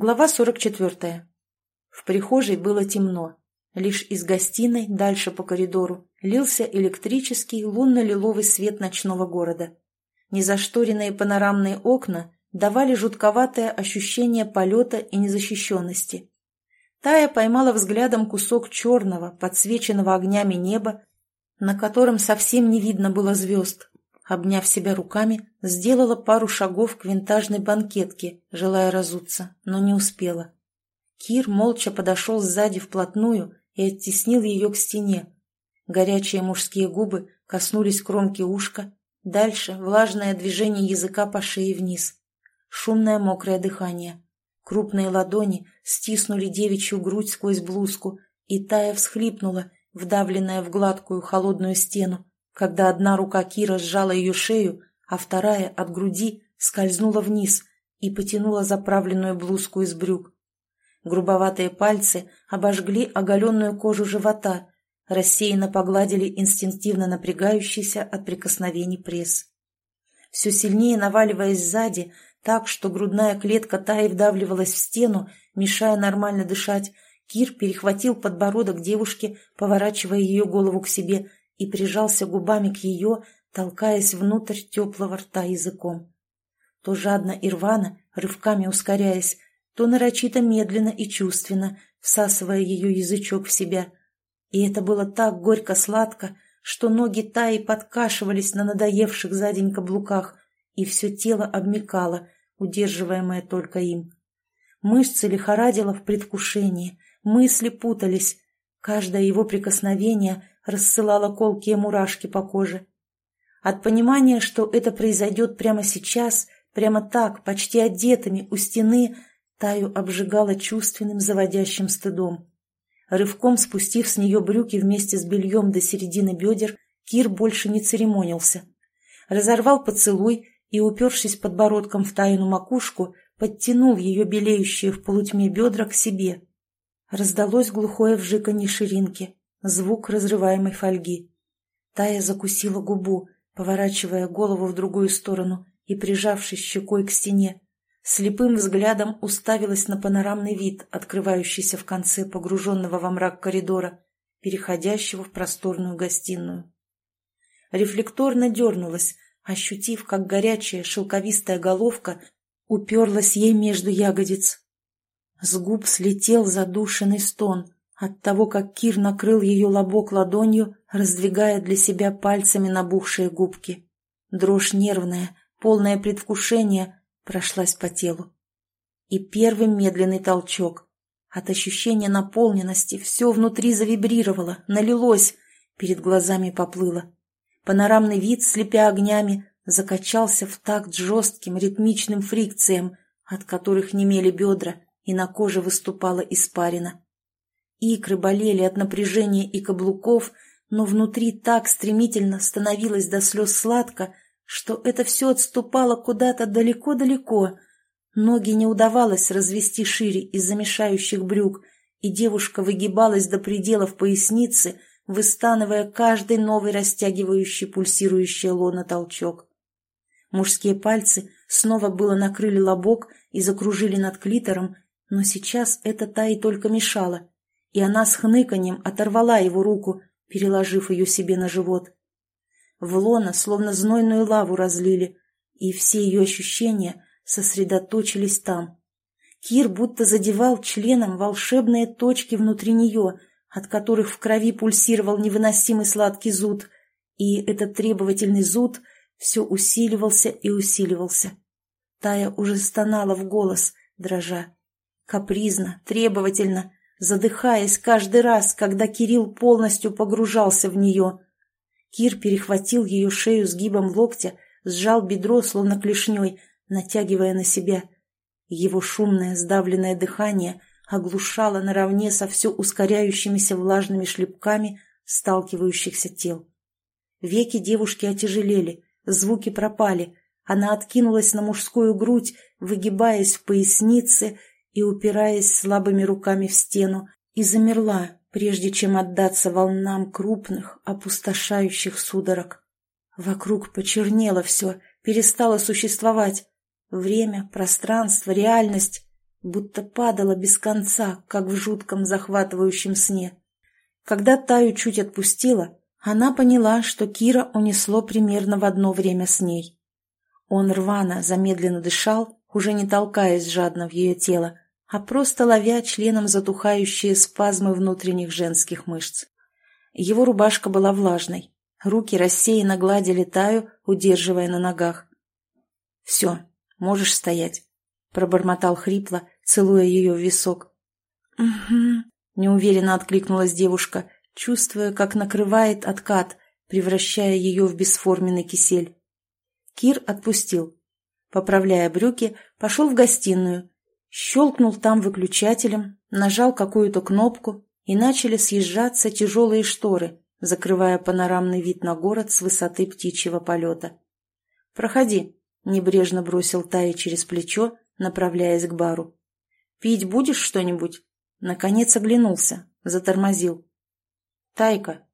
Глава 44. В прихожей было темно. Лишь из гостиной, дальше по коридору, лился электрический лунно-лиловый свет ночного города. Незашторенные панорамные окна давали жутковатое ощущение полета и незащищенности. Тая поймала взглядом кусок черного, подсвеченного огнями неба, на котором совсем не видно было звезд, Обняв себя руками, сделала пару шагов к винтажной банкетке, желая разуться, но не успела. Кир молча подошел сзади вплотную и оттеснил ее к стене. Горячие мужские губы коснулись кромки ушка, дальше влажное движение языка по шее вниз. Шумное мокрое дыхание. Крупные ладони стиснули девичью грудь сквозь блузку, и Тая всхлипнула, вдавленная в гладкую холодную стену, когда одна рука Кира сжала ее шею, а вторая от груди скользнула вниз и потянула заправленную блузку из брюк. Грубоватые пальцы обожгли оголенную кожу живота, рассеянно погладили инстинктивно напрягающийся от прикосновений пресс. Все сильнее наваливаясь сзади, так, что грудная клетка Таи вдавливалась в стену, мешая нормально дышать, Кир перехватил подбородок девушки, поворачивая ее голову к себе и прижался губами к ее, толкаясь внутрь теплого рта языком. То жадно и рвано, рывками ускоряясь, то нарочито медленно и чувственно, всасывая ее язычок в себя. И это было так горько-сладко, что ноги Таи подкашивались на надоевших за день каблуках, и все тело обмекало, удерживаемое только им. Мышцы лихорадило в предвкушении, мысли путались. Каждое его прикосновение рассылала колкие мурашки по коже. От понимания, что это произойдет прямо сейчас, прямо так, почти одетыми у стены, Таю обжигала чувственным заводящим стыдом. Рывком спустив с нее брюки вместе с бельем до середины бедер, Кир больше не церемонился. Разорвал поцелуй и, упершись подбородком в Тайну макушку, подтянул ее белеющие в полутьме бедра к себе. Раздалось глухое вжиканье ширинки звук разрываемой фольги. Тая закусила губу, поворачивая голову в другую сторону и прижавшись щекой к стене. Слепым взглядом уставилась на панорамный вид, открывающийся в конце погруженного во мрак коридора, переходящего в просторную гостиную. Рефлекторно дернулась, ощутив, как горячая шелковистая головка уперлась ей между ягодиц. С губ слетел задушенный стон — от того, как Кир накрыл ее лобок ладонью, раздвигая для себя пальцами набухшие губки. Дрожь нервная, полное предвкушение прошлась по телу. И первый медленный толчок. От ощущения наполненности все внутри завибрировало, налилось, перед глазами поплыло. Панорамный вид, слепя огнями, закачался в такт жестким ритмичным фрикциям, от которых немели бедра, и на коже выступала испарина. Икры болели от напряжения и каблуков, но внутри так стремительно становилось до слез сладко, что это все отступало куда-то далеко-далеко. Ноги не удавалось развести шире из замешающих брюк, и девушка выгибалась до пределов поясницы, выстанывая каждый новый растягивающий пульсирующий лоно толчок. Мужские пальцы снова было накрыли лобок и закружили над клитором, но сейчас это та и только мешало и она с хныканьем оторвала его руку, переложив ее себе на живот. В лона словно знойную лаву разлили, и все ее ощущения сосредоточились там. Кир будто задевал членом волшебные точки внутри нее, от которых в крови пульсировал невыносимый сладкий зуд, и этот требовательный зуд все усиливался и усиливался. Тая уже стонала в голос, дрожа. Капризно, требовательно, задыхаясь каждый раз, когда Кирилл полностью погружался в нее. Кир перехватил ее шею сгибом локтя, сжал бедро, словно клешней, натягивая на себя. Его шумное сдавленное дыхание оглушало наравне со все ускоряющимися влажными шлепками сталкивающихся тел. Веки девушки отяжелели, звуки пропали, она откинулась на мужскую грудь, выгибаясь в пояснице и упираясь слабыми руками в стену, и замерла, прежде чем отдаться волнам крупных, опустошающих судорог. Вокруг почернело все, перестало существовать. Время, пространство, реальность. будто падала без конца, как в жутком захватывающем сне. Когда Таю чуть отпустила, она поняла, что Кира унесло примерно в одно время с ней. Он рвано, замедленно дышал, уже не толкаясь жадно в ее тело, а просто ловя членом затухающие спазмы внутренних женских мышц. Его рубашка была влажной, руки рассеянно гладили Таю, удерживая на ногах. «Все, можешь стоять», — пробормотал хрипло, целуя ее в висок. «Угу», — неуверенно откликнулась девушка, чувствуя, как накрывает откат, превращая ее в бесформенный кисель. Кир отпустил. Поправляя брюки, пошел в гостиную, щелкнул там выключателем, нажал какую-то кнопку, и начали съезжаться тяжелые шторы, закрывая панорамный вид на город с высоты птичьего полета. «Проходи», — небрежно бросил Тае через плечо, направляясь к бару. «Пить будешь что-нибудь?» Наконец оглянулся, затормозил. «Тайка».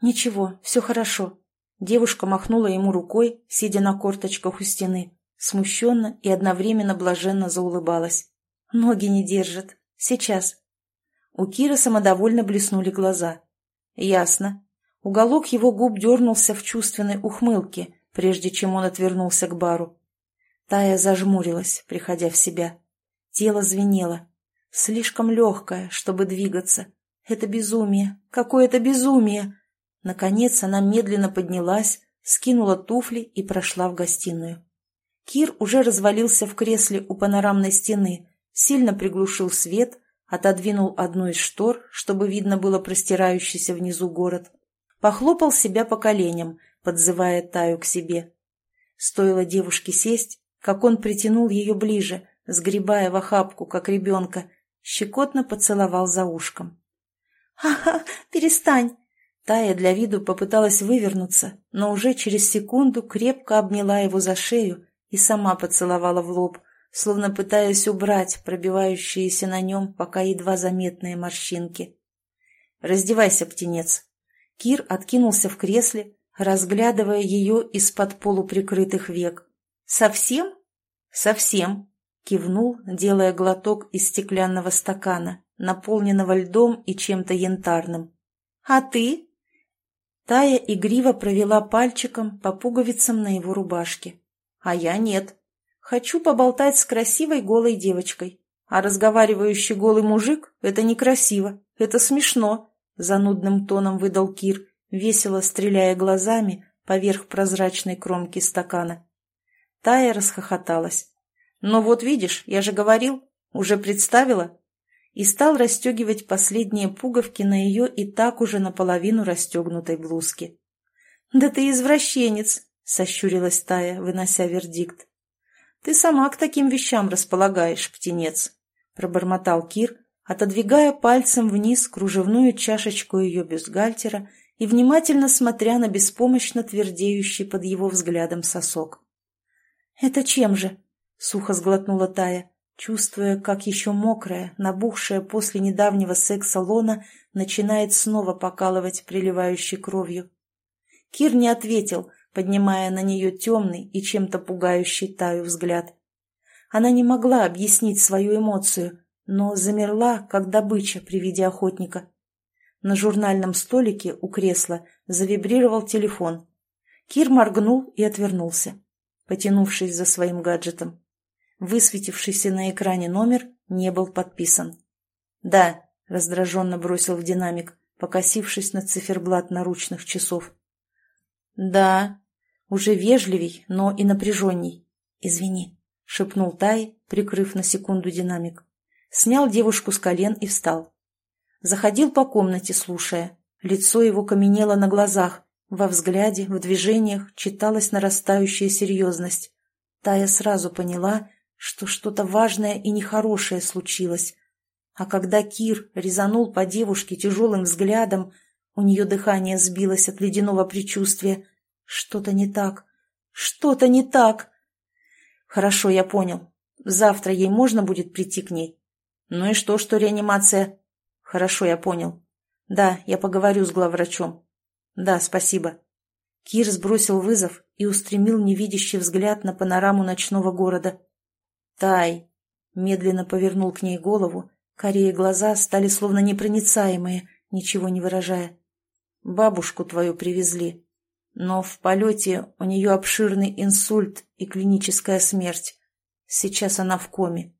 «Ничего, все хорошо». Девушка махнула ему рукой, сидя на корточках у стены, смущенно и одновременно блаженно заулыбалась. «Ноги не держат. Сейчас». У Кира самодовольно блеснули глаза. «Ясно». Уголок его губ дернулся в чувственной ухмылке, прежде чем он отвернулся к бару. Тая зажмурилась, приходя в себя. Тело звенело. Слишком легкое, чтобы двигаться. Это безумие. Какое-то безумие. Наконец она медленно поднялась, скинула туфли и прошла в гостиную. Кир уже развалился в кресле у панорамной стены, сильно приглушил свет, отодвинул одну из штор, чтобы видно было простирающийся внизу город. Похлопал себя по коленям, подзывая Таю к себе. Стоило девушке сесть, как он притянул ее ближе, сгребая в охапку, как ребенка, щекотно поцеловал за ушком. «Ага, перестань!» Тая для виду попыталась вывернуться, но уже через секунду крепко обняла его за шею и сама поцеловала в лоб, словно пытаясь убрать пробивающиеся на нем пока едва заметные морщинки. «Раздевайся, птенец!» Кир откинулся в кресле, разглядывая ее из-под полуприкрытых век. «Совсем?» «Совсем», — кивнул, делая глоток из стеклянного стакана, наполненного льдом и чем-то янтарным. «А ты?» Тая игриво провела пальчиком по пуговицам на его рубашке. «А я нет. Хочу поболтать с красивой голой девочкой. А разговаривающий голый мужик — это некрасиво, это смешно», — занудным тоном выдал Кир, весело стреляя глазами поверх прозрачной кромки стакана. Тая расхохоталась. «Ну вот видишь, я же говорил, уже представила?» И стал расстегивать последние пуговки на ее и так уже наполовину расстегнутой блузке. «Да ты извращенец!» — сощурилась Тая, вынося вердикт. «Ты сама к таким вещам располагаешь, птенец», — пробормотал Кир, отодвигая пальцем вниз кружевную чашечку ее бюстгальтера и внимательно смотря на беспомощно твердеющий под его взглядом сосок. «Это чем же?» — сухо сглотнула Тая, чувствуя, как еще мокрая, набухшая после недавнего секса лона начинает снова покалывать приливающей кровью. Кир не ответил, поднимая на нее темный и чем-то пугающий Таю взгляд. Она не могла объяснить свою эмоцию, но замерла, как добыча при виде охотника. На журнальном столике у кресла завибрировал телефон. Кир моргнул и отвернулся, потянувшись за своим гаджетом. Высветившийся на экране номер не был подписан. «Да», — раздраженно бросил в динамик, покосившись на циферблат наручных часов. «Да», уже вежливей, но и напряженней. «Извини», — шепнул Тай, прикрыв на секунду динамик. Снял девушку с колен и встал. Заходил по комнате, слушая. Лицо его каменело на глазах. Во взгляде, в движениях читалась нарастающая серьезность. Тая сразу поняла, что что-то важное и нехорошее случилось. А когда Кир резанул по девушке тяжелым взглядом, у нее дыхание сбилось от ледяного предчувствия. Что-то не так. Что-то не так. Хорошо, я понял. Завтра ей можно будет прийти к ней. Ну и что, что реанимация? Хорошо, я понял. Да, я поговорю с главврачом. Да, спасибо. Кир сбросил вызов и устремил невидящий взгляд на панораму ночного города. Тай. медленно повернул к ней голову, корее глаза стали словно непроницаемые, ничего не выражая. «Бабушку твою привезли, но в полете у нее обширный инсульт и клиническая смерть. Сейчас она в коме.